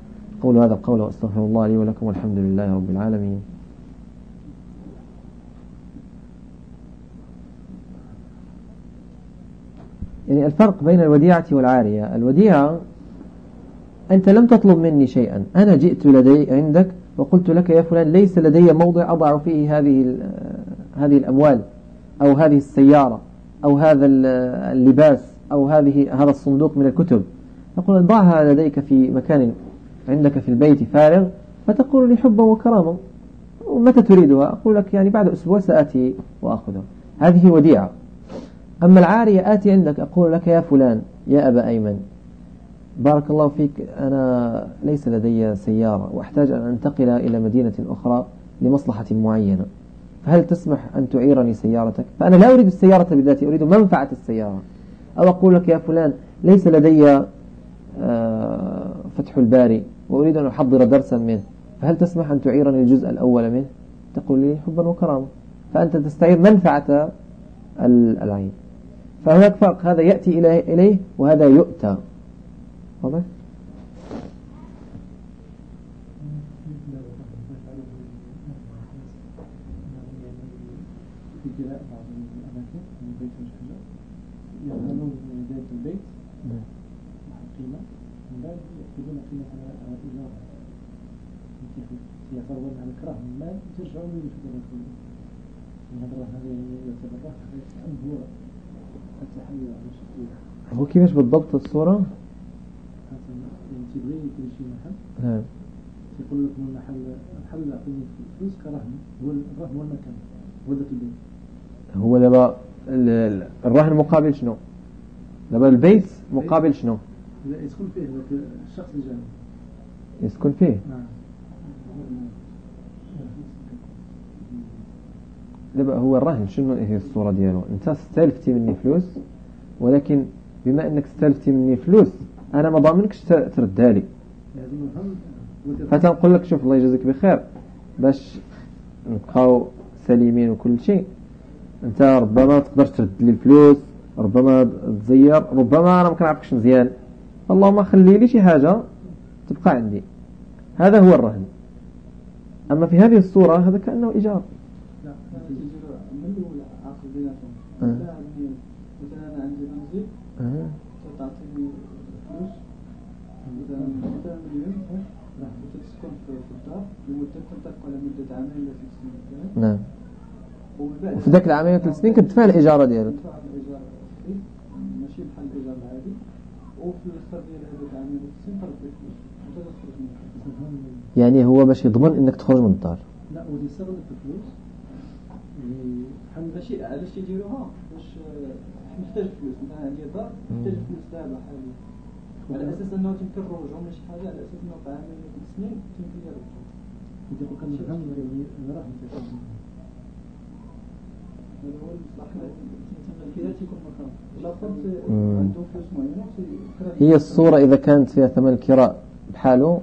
قول هذا القول وأستغفر الله لي ولكم والحمد لله رب العالمين. يعني الفرق بين الوديعة والعارية. الوديعة أنت لم تطلب مني شيئا. أنا جئت لدي عندك وقلت لك يا فلان ليس لدي موضع أضع فيه هذه هذه الأموال أو هذه السيارة أو هذا اللباس. أو هذه هذا الصندوق من الكتب. أقول ضعها لديك في مكان عندك في البيت فارغ فتقول لي حبا وكرامة. ومتى تريدها؟ أقول لك يعني بعد أسبوع سآتي وأخذها هذه وديعة. أما العارية آتي عندك أقول لك يا فلان يا أبا أيمن بارك الله فيك أنا ليس لدي سيارة وأحتاج أن أنتقل إلى مدينة أخرى لمصلحة معينة. فهل تسمح أن تعيرني سيارتك؟ فأنا لا أريد السيارة بذاتي أريد منفعة السيارة. أو أقول لك يا فلان ليس لدي آه، فتح الباري وأريد أن أحضر درسا منه. فهل تسمح أن تعيرني الجزء الأول منه؟ تقول لي حبا وكرامة. فأنت تستعير منفعة العين. فهناك فرق. هذا يأتي إليه وهذا يؤتى. واضح؟ على الكراهة المال ترجعون من كله من هذا هذا يعتبر أم هو التحية هو كيفاش بالضبط الصورة؟ يعني تبغي شيء محل. نعم. يقول لك من يعطيني فلوس كرهن هو الرهن هو المكان هو ذاك البيت. هو دابا الرهن مقابل شنو؟ دابا البيت مقابل شنو؟ يسكن فيه الشخص اللي جاي يسكن فيه؟ نعم دابا هو الرهن شنو هي الصورة ديالو انت استلفتي مني فلوس ولكن بما انك استلفتي مني فلوس أنا ما ضامنكش تردها لي فتنقول لك شوف الله يجازيك بخير باش نبقاو سليمين وكل شيء أنت ربما تقدر ترد لي الفلوس ربما تزير ربما أنا ما كنعرفكش مزيان. اللهم خلي لي شي حاجة تبقى عندي. هذا هو الرهن. أما في هذه الصورة هذا كأنه إيجار. لا من في ذاك العامين ثلاث سنين كتدفع الإيجار ديالو. ماشي بحال الإيجار العادي وفي الآخر ديال يعني هو باش يضمن إنك تخرج من الدار. لا ودي يستغل الفلوس. بحال ماشي علاش يديروها؟ باش محتاج فلوس. مثلا هي دار محتاج فلوس دابا حاليا. على أساس إنه تمكن نروجهم ولا شي حاجة على أساس إنه بعد سنين تمكن يرجعوا يقول كان نفهم يعني راح هذا هو المصلحه تيكون مخاف ولا فرد عنده فلوس معينه هي الصورة إذا كانت فيها ثمن الكراء بحاله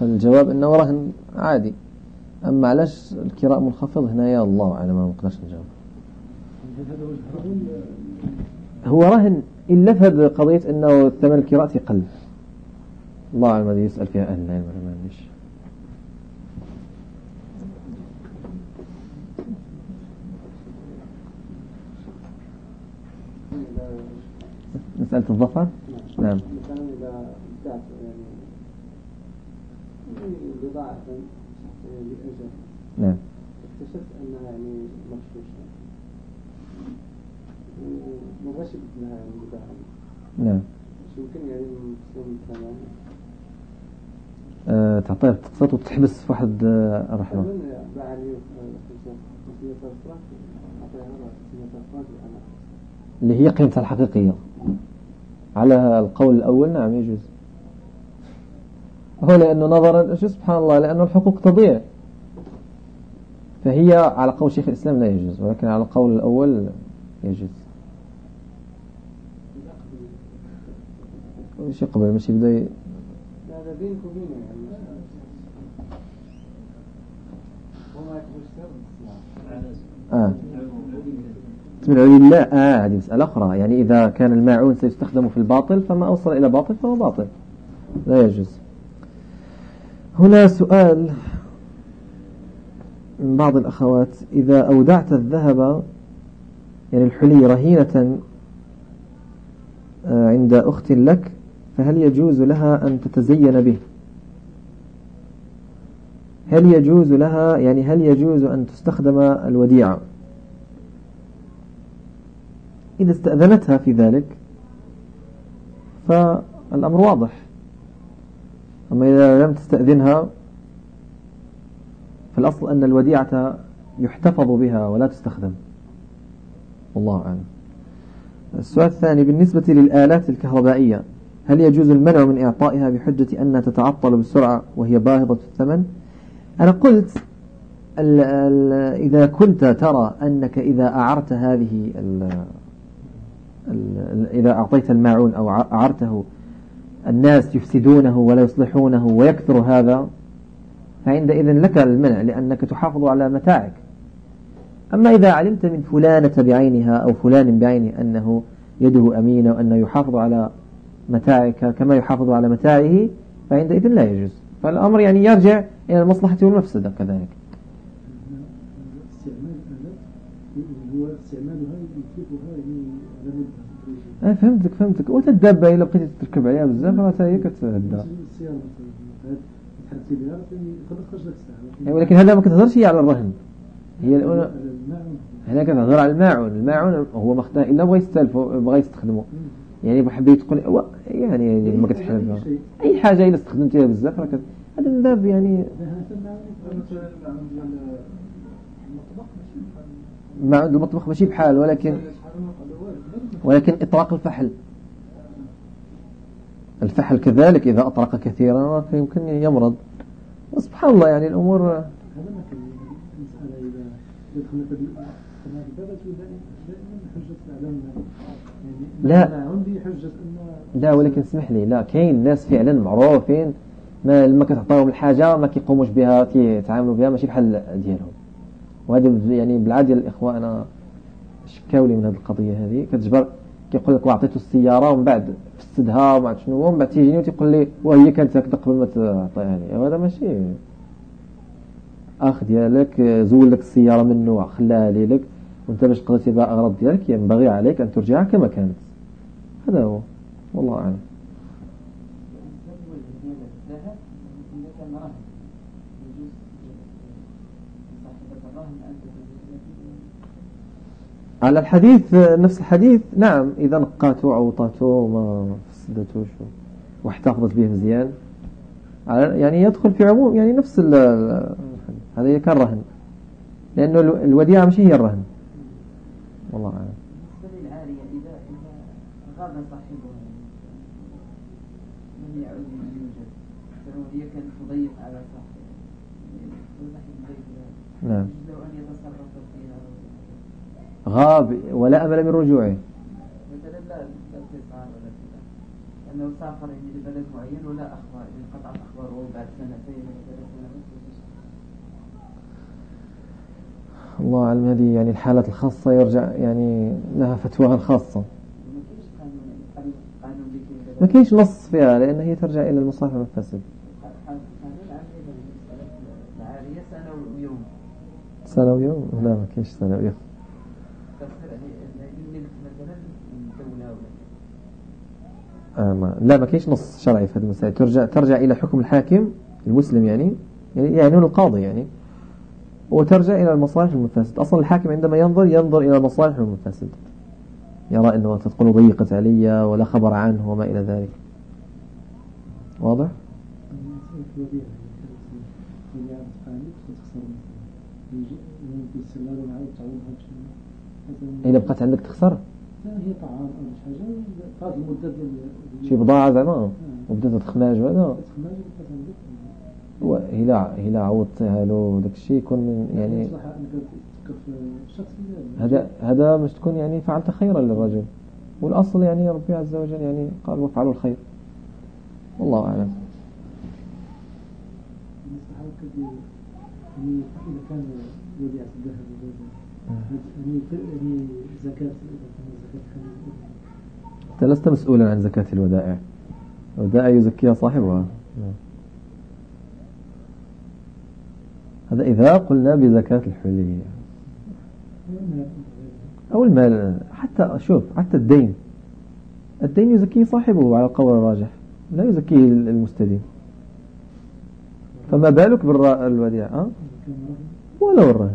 فالجواب أنه رهن عادي. أما علاش الكراء منخفض؟ هنا يا الله أعلم ما نقدرش نجاوب. هو رهن إلا في هذه قضية أنه ثمن الكراء يقل الله أعلم يسأل فيها أهل العلم ما عنديش. مسألة الظفر؟ نعم. بضاعة لأجل نعم. اكتشفت أنها يعني مغشوشة ومغشب لها يعني بضاعة نعم. يمكن يعني مسلم الثمن أه تعطيه تقسط وتحبس في واحد آه، الرحمة. اللي هي قيمتها الحقيقية. على القول الأول؟ نعم يجوز. هو لأنه نظرا شو سبحان الله لأنه الحقوق تضيع. فهي على قول شيخ الإسلام لا يجوز ولكن على القول الأول يجوز. وش يقبل؟ مش يبدأ ي... هذا بينك وبينه يعني آه. من علي الله آه هذه مسألة أخرى. يعني إذا كان الماعون سيستخدم في الباطل فما أوصل إلى باطل فهو باطل. لا يجوز. هنا سؤال من بعض الأخوات. إذا أودعت الذهب يعني الحلي رهينة آه، عند أخت لك فهل يجوز لها أن تتزين به؟ هل يجوز لها يعني هل يجوز أن تستخدم الوديعة؟ إذا استأذنتها في ذلك فالأمر واضح. أما إذا لم تستأذنها فالأصل أن الوديعة يحتفظ بها ولا تستخدم. والله أعلم. السؤال الثاني بالنسبة للآلات الكهربائية هل يجوز المنع من إعطائها بحجة أنها تتعطل بسرعة وهي باهظة الثمن؟ أنا قلت ال ال إذا كنت ترى أنك إذا أعرت هذه إذا أعطيت الماعون أو أعرته الناس يفسدونه ولا يصلحونه ويكثر هذا فعندئذ لك المنع لأنك تحافظ على متاعك. أما إذا علمت من فلانة بعينها أو فلان بعينه أنه يده أمينة وأنه يحافظ على متاعك كما يحافظ على متاعه فعندئذ لا يجوز. فالأمر يعني يرجع إلى المصلحة والمفسدة كذلك. هو استعمالها آه فهمتك فهمتك. وتدابة إلا بقيتي تركب عليها بزاف راه هي كتهدى. ولكن هذا ما كتهضرش هي على الرهن. هي الأولى هنا كتهضر على الماعون. الماعون هو ما خداه إلا بغى يستلفه بغى يستخدمه يعني بحبيت تقول يعني ما كتحلف أي حاجة إلا استخدمتيها بزاف راه هذا من باب يعني ما المطبخ ماشي بحال ولكن ولكن إطلاق الفحل. الفحل كذلك إذا أطرق كثيرا يمكن يمرض. سبحان الله يعني الأمور لا. لا ولكن اسمح لي لا كاين ناس فعلا معروفين ما لما كتعطيهم الحاجة ما كيقوموش بها كيتعاملوا بها ماشي بحال ديالهم. وهذا يعني بالعادة الإخوة أنا شكاو لي من هذه القضية هذه. كتجبر كيقول لك وعطيته السيارة ومن بعد فسدها وما عرفت شنو ومن بعد تيجيني وتيقول لي وهي كانت هكذا قبل ما تعطيها لي. هذا ماشي. أخ ديالك زول لك السيارة منه خلاها لي لك وأنت باش قضيتي بها أغراض ديالك ينبغي عليك أن ترجعها كما كانت. هذا هو. والله أعلم. على الحديث نفس الحديث. نعم إذا نقاته عوطته وما فسدتوش واحتفظت به مزيان يعني يدخل في عموم يعني نفس هذا كان رهن. لأنه الوديعة مش هي الرهن. والله أعلم. نعم لو أن يتصرف فيها غاب ولا أمل من رجوعه. أنه سافر لبلد معين ولا أخبار انقطعت أخباره سنتين الله أعلم هذه يعني الحالات الخاصة يرجع يعني لها فتواها الخاصة. ما كاينش نص فيها لأن هي ترجع إلى المصالح والمفاسد سنة ويوم؟ لا ما كاينش سنة ويوم. ما لا ما كاينش نص شرعي في هذه المسائل. ترجع ترجع إلى حكم الحاكم المسلم يعني يعني, القاضي يعني وترجع إلى المصالح والمفاسد أصلا الحاكم عندما ينظر ينظر إلى المصالح والمفاسد يرى أنه تدخل ضيقت علي ولا خبر عنه وما إلى ذلك. واضح؟ إذا بقت عندك تخسر. هي طعام أو حاجة طالت المدة ديال شي بضاعة زعما؟ وبدات تخماج وهذا؟ هلا هلا عوضتها له داك الشيء يكون يعني هذا هذا مش تكون يعني فعلت خيرا للرجل. والأصل يعني ربي عز وجل يعني قال وافعلوا الخير. والله أعلم. يعني إذا كان أنت لست مسؤولا عن زكاة الودائع. الودائع يزكيها صاحبها. هذا إذا قلنا بزكاة الحلية أو المال حتى شوف حتى الدين. الدين يزكيه صاحبه على القول الراجح لا يزكيه المستدين. فما بالك بالوديعة؟ ولو الرهن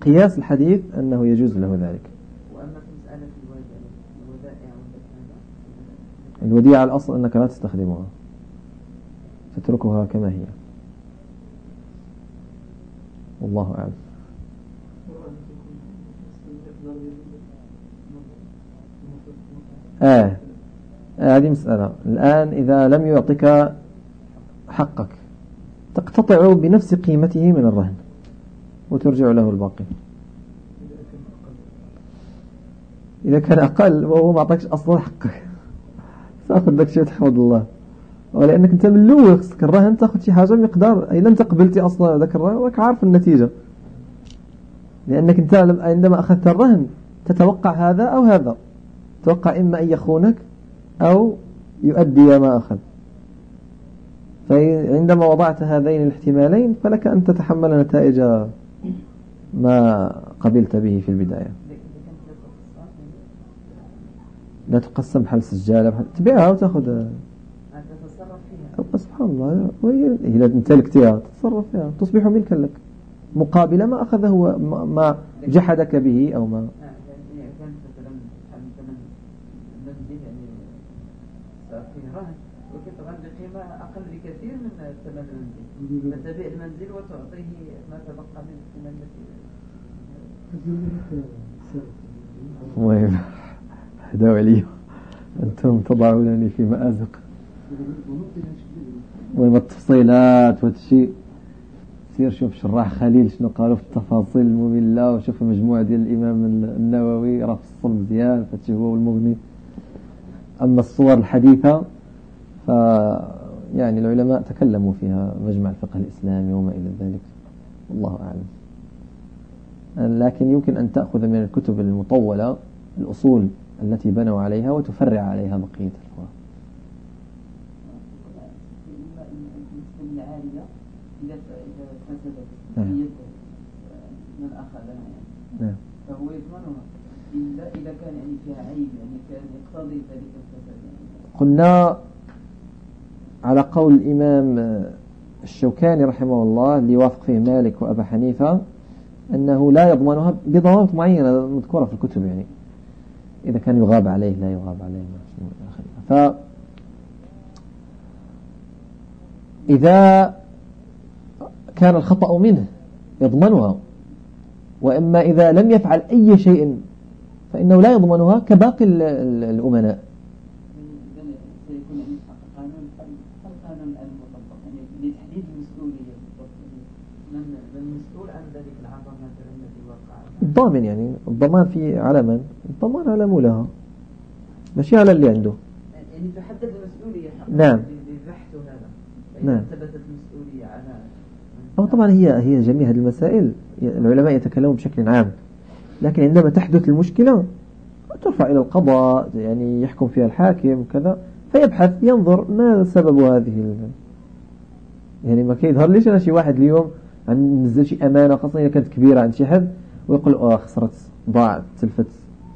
قياس الحديث أنه يجوز له ذلك. وأما في مسألة الودائع الوديعة الأصل أنك لا تستخدمها. تتركها كما هي. والله أعلم. آه. آه هذه مسألة. الآن إذا لم يعطك حقك تقتطع بنفس قيمته من الرهن. وترجع له الباقي. إذا كان أقل وهو ما أعطاكش أصلا حقك. تأخذ ذاك الشيء تحمد الله. ولأنك أنت من الأول خصك الرهن تأخذ شي حاجة مقدار. إذا أنت قبلتي أصلا ذاك الرهن راك عارف النتيجة. لأنك أنت عندما أخذت الرهن تتوقع هذا أو هذا. توقع إما أن يخونك أو يؤدي ما أخذ. فعندما وضعت هذين الاحتمالين فلك أن تتحمل نتائج ما قبلت به في البداية. لا تقسم بحال سجالة. تبيعها وتأخذ. سبحان الله. وهي إذا امتلكتها تتصرف فيها. تصبح ملكا لك. مقابل ما أخذه ما جحدك به أو ما. بقيمة أقل بكثير من ثمن المنزل. فتبيع المنزل وتعطيه ما تبقى من الثمن المهم هدوا علي أنتم تضعونني في مآزق. المهم التفصيلات والشيء سير شوف شراح خليل شنو قالوا في التفاصيل المملة وشوف المجموعة ديال الإمام النووي راه فصل مزيان فهادشي هو والمغني أما الصور الحديثة ف يعني العلماء تكلموا فيها مجمع الفقه الإسلامي وما إلى ذلك. والله أعلم. لكن يمكن أن تأخذ من الكتب المطولة الأصول التي بنوا عليها وتفرع عليها بقية الفروع نعم. نعم. فهو هو يضمنها إلا إذا كان يعني فيها عيب يعني كان يقتضي ذلك الفساد يعني قلنا على قول الإمام الشوكاني رحمه الله اللي وافق فيه مالك وأبا حنيفة أنه لا يضمنها بضوابط معينة مذكورة في الكتب يعني. إذا كان يغاب عليه لا يغاب عليه ف إذا كان الخطأ منه يضمنها وإما إذا لم يفعل أي شيء فإنه لا يضمنها كباقي الأمناء. الضامن يعني الضمان في على من؟ الضمان على مولها ماشي على اللي عنده. يعني تحدد المسؤولية نعم. ببحث هذا. نعم. ثبتت المسؤولية على أو طبعا هي هي جميع هذه المسائل العلماء يتكلمون بشكل عام. لكن عندما تحدث المشكلة ترفع إلى القضاء يعني يحكم فيها الحاكم كذا فيبحث ينظر ما سبب هذه يعني ما كيظهر ليش أنا شي واحد اليوم عن نزل شي أمانة خاصة إذا كانت كبيرة عند شي حد ويقول آه خسرت ضاع تلفت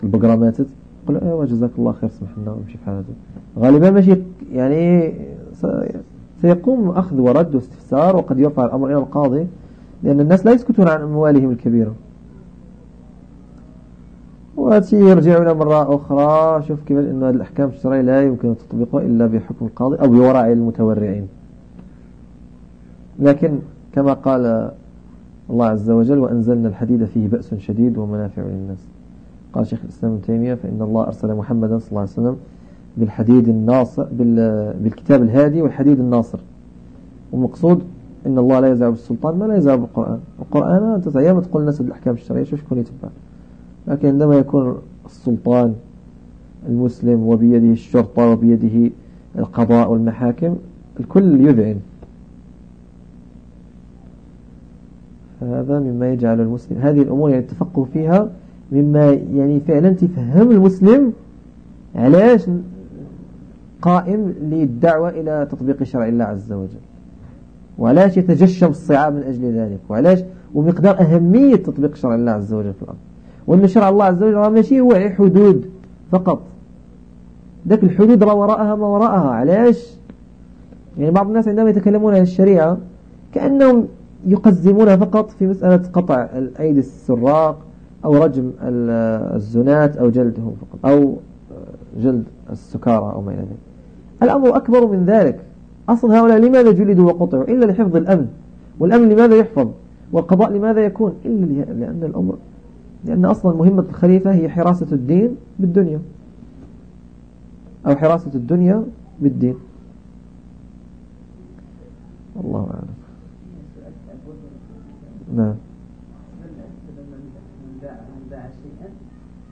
البقرة ماتت. يقول أيوه جزاك الله خير سمح لنا ويمشي في حالته غالبا ماشي يعني سيقوم أخذ ورد واستفسار وقد يرفع الأمر إلى القاضي لأن الناس لا يسكتون عن أموالهم الكبيرة. واتي يرجعون مرة أخرى. شوف كيف أن هذه الأحكام الشرعية لا يمكن تطبيقها إلا بحكم القاضي أو بورع المتورعين. لكن كما قال الله عز وجل وأنزلنا الحديد فيه بأس شديد ومنافع للناس. قال شيخ الإسلام ابن تيمية فإن الله أرسل محمدا صلى الله عليه وسلم بالحديد الناصر بالكتاب الهادي والحديد الناصر. والمقصود إن الله لا يزعب بالسلطان ما لا يزعب بالقرآن القرآن أنت زي تقول الناس الأحكام الشرعية شوف شكون يتبع؟ لكن عندما يكون السلطان المسلم وبيده الشرطة وبيده القضاء والمحاكم الكل يذعن. هذا مما يجعل المسلم هذه الأمور يعني التفقه فيها مما يعني فعلا تفهم المسلم علاش قائم للدعوة إلى تطبيق شرع الله عز وجل. وعلاش يتجشم الصعاب من أجل ذلك؟ وعلاش؟ ومقدار أهمية تطبيق شرع الله عز وجل في الأرض. وأن شرع الله عز وجل ماشي هو حدود فقط. ذاك الحدود راه وراءها ما وراءها. علاش؟ يعني بعض الناس عندما يتكلمون عن الشريعة كأنهم يقزمون فقط في مسألة قطع الأيدي السراق أو رجم الزنات أو جلدهم فقط أو جلد السكارى أو ما إلى ذلك. الأمر أكبر من ذلك. أصلا هؤلاء لماذا جلدوا وقطعوا؟ إلا لحفظ الأمن. والأمن لماذا يحفظ؟ والقضاء لماذا يكون؟ إلا لأن الأمر لأن أصلا مهمة الخليفة هي حراسة الدين بالدنيا. أو حراسة الدنيا بالدين. الله أعلم. نعم.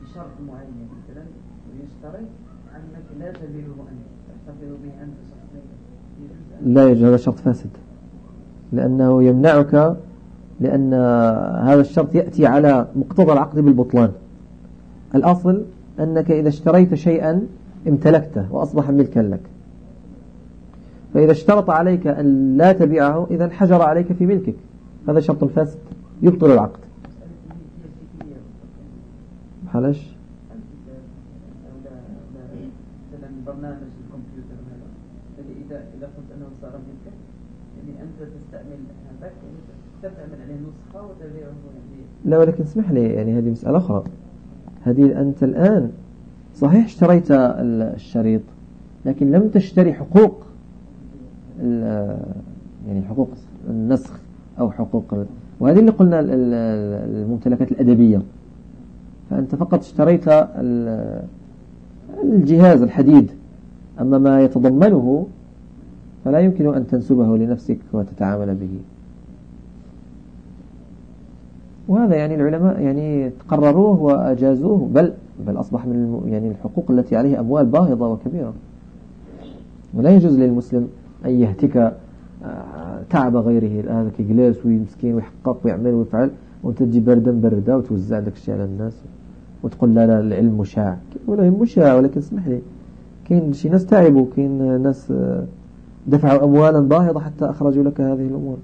بشرط معين مثلا لا تحتفظ به لا يجوز هذا شرط فاسد. لأنه يمنعك لأن هذا الشرط يأتي على مقتضى العقد بالبطلان. الأصل أنك إذا اشتريت شيئا امتلكته وأصبح ملكا لك. فإذا اشترط عليك أن لا تبيعه إذا حجر عليك في ملكك. هذا شرط فاسد يبطل العقد. حلاش برنامج الكمبيوتر هذا إذا إذا قلت أنه صار ملكا يعني أنت تستعمل هذاك عليه نسخة وتبيعه لا ولكن اسمح لي يعني هذه مسألة أخرى. هذه أنت الآن. صحيح اشتريت الشريط لكن لم تشتري حقوق يعني حقوق النسخ. أو حقوق وهذه اللي قلنا الممتلكات الأدبية. فأنت فقط اشتريت الجهاز الحديد. أما ما يتضمنه فلا يمكن أن تنسبه لنفسك وتتعامل به. وهذا يعني العلماء يعني قرروه وأجازوه. بل بل أصبح من يعني الحقوق التي عليه أموال باهظة وكبيرة. ولا يجوز للمسلم أن يهتك تعب غيره. هذا كيجلس ويمسكين ويحقق ويعمل ويفعل وانت تجي بردا بردا وتوزع داك الشيء على الناس وتقول لا لا العلم مشاع. ولا مشاع ولكن اسمح لي. كاين شي ناس تعبوا كاين ناس دفعوا أموالا باهظة حتى أخرجوا لك هذه الأمور.